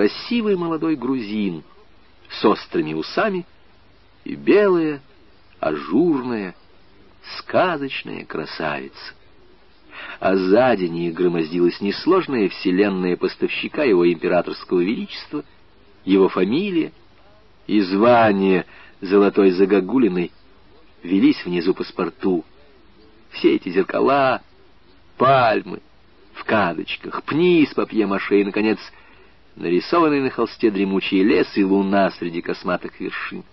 красивый молодой грузин с острыми усами и белая, ажурная, сказочная красавица. А сзади них громоздилась несложная вселенная поставщика его императорского величества, его фамилия и звание золотой загогулиной велись внизу паспорту. Все эти зеркала, пальмы, в кадочках, пни из папье-маше и, наконец, нарисованный на холсте дремучий лес и луна среди косматых вершин.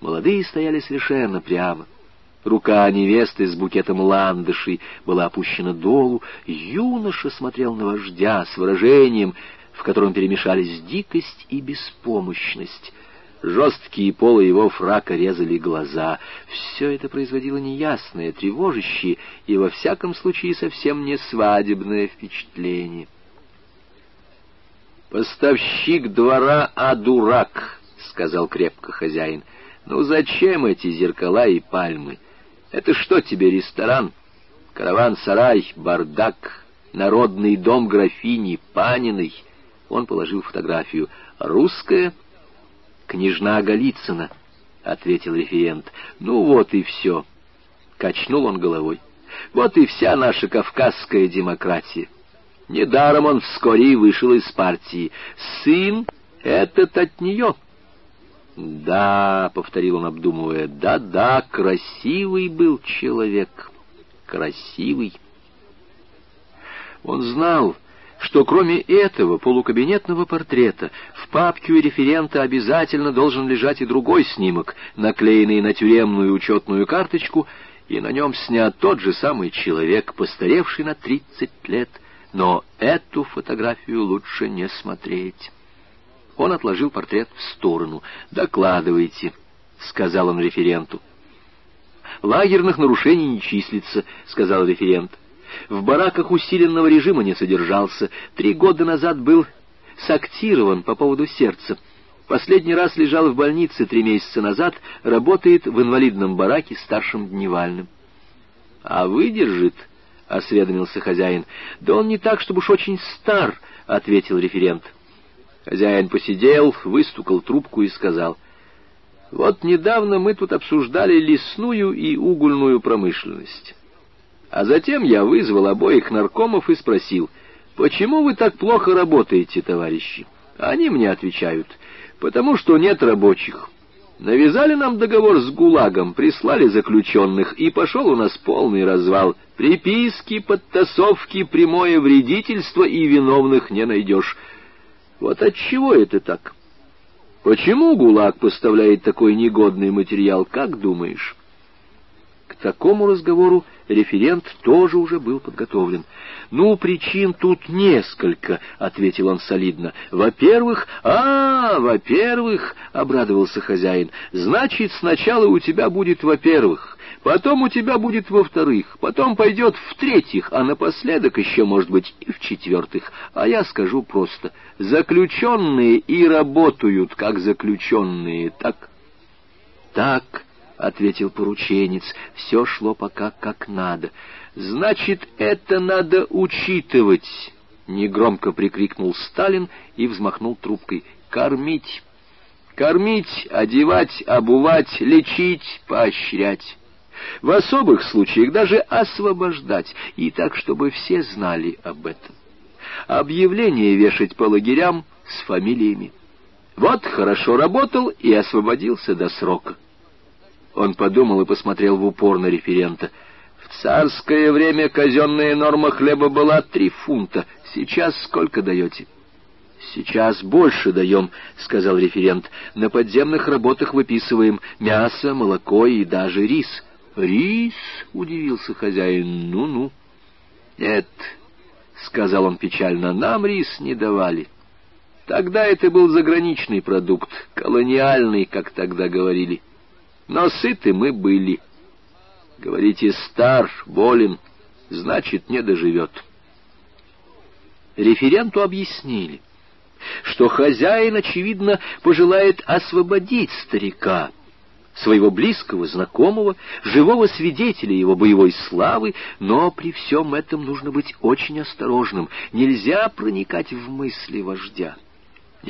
Молодые стояли совершенно прямо. Рука невесты с букетом ландышей была опущена долу. Юноша смотрел на вождя с выражением, в котором перемешались дикость и беспомощность. Жесткие полы его фрака резали глаза. Все это производило неясное, тревожащее и, во всяком случае, совсем не свадебное впечатление. «Поставщик двора, а дурак», — сказал крепко хозяин. «Ну зачем эти зеркала и пальмы? Это что тебе, ресторан? Караван-сарай, бардак, народный дом графини Паниной?» Он положил фотографию. «Русская?» «Княжна Голицына», — ответил референт. «Ну вот и все». Качнул он головой. «Вот и вся наша кавказская демократия. Недаром он вскоре вышел из партии. Сын этот от нее». «Да», — повторил он, обдумывая, «да, — да-да, красивый был человек, красивый». Он знал, что кроме этого полукабинетного портрета в папке у референта обязательно должен лежать и другой снимок, наклеенный на тюремную учетную карточку, и на нем снят тот же самый человек, постаревший на тридцать лет, но эту фотографию лучше не смотреть. Он отложил портрет в сторону. «Докладывайте», — сказал он референту. «Лагерных нарушений не числится», — сказал референт. В бараках усиленного режима не содержался. Три года назад был сактирован по поводу сердца. Последний раз лежал в больнице три месяца назад, работает в инвалидном бараке старшим дневальным. — А выдержит? — осведомился хозяин. — Да он не так, чтобы уж очень стар, — ответил референт. Хозяин посидел, выстукал трубку и сказал. — Вот недавно мы тут обсуждали лесную и угольную промышленность. А затем я вызвал обоих наркомов и спросил, «Почему вы так плохо работаете, товарищи?» Они мне отвечают, «Потому что нет рабочих». Навязали нам договор с ГУЛАГом, прислали заключенных, и пошел у нас полный развал. Приписки, подтасовки, прямое вредительство, и виновных не найдешь. Вот от чего это так? Почему ГУЛАГ поставляет такой негодный материал, как думаешь? К такому разговору референт тоже уже был подготовлен. «Ну, причин тут несколько», — ответил он солидно. «Во-первых...» «А, во-первых...» — обрадовался хозяин. «Значит, сначала у тебя будет во-первых, потом у тебя будет во-вторых, потом пойдет в-третьих, а напоследок еще, может быть, и в-четвертых. А я скажу просто. Заключенные и работают, как заключенные, так?» «Так», — ответил порученец. Все шло пока как надо. «Значит, это надо учитывать!» — негромко прикрикнул Сталин и взмахнул трубкой. «Кормить! Кормить, одевать, обувать, лечить, поощрять!» В особых случаях даже освобождать, и так, чтобы все знали об этом. Объявления вешать по лагерям с фамилиями. Вот хорошо работал и освободился до срока. Он подумал и посмотрел в упор на референта. В царское время казенная норма хлеба была три фунта. Сейчас сколько даете? «Сейчас больше даем», — сказал референт. «На подземных работах выписываем мясо, молоко и даже рис». «Рис?» — удивился хозяин. «Ну-ну». «Нет», — сказал он печально, — «нам рис не давали». Тогда это был заграничный продукт, колониальный, как тогда говорили но сыты мы были. Говорите, стар, болен, значит, не доживет. Референту объяснили, что хозяин, очевидно, пожелает освободить старика. своего близкого знакомого, живого свидетеля его боевой славы, но при всем этом нужно быть очень осторожным. Нельзя проникать в мысли вождя.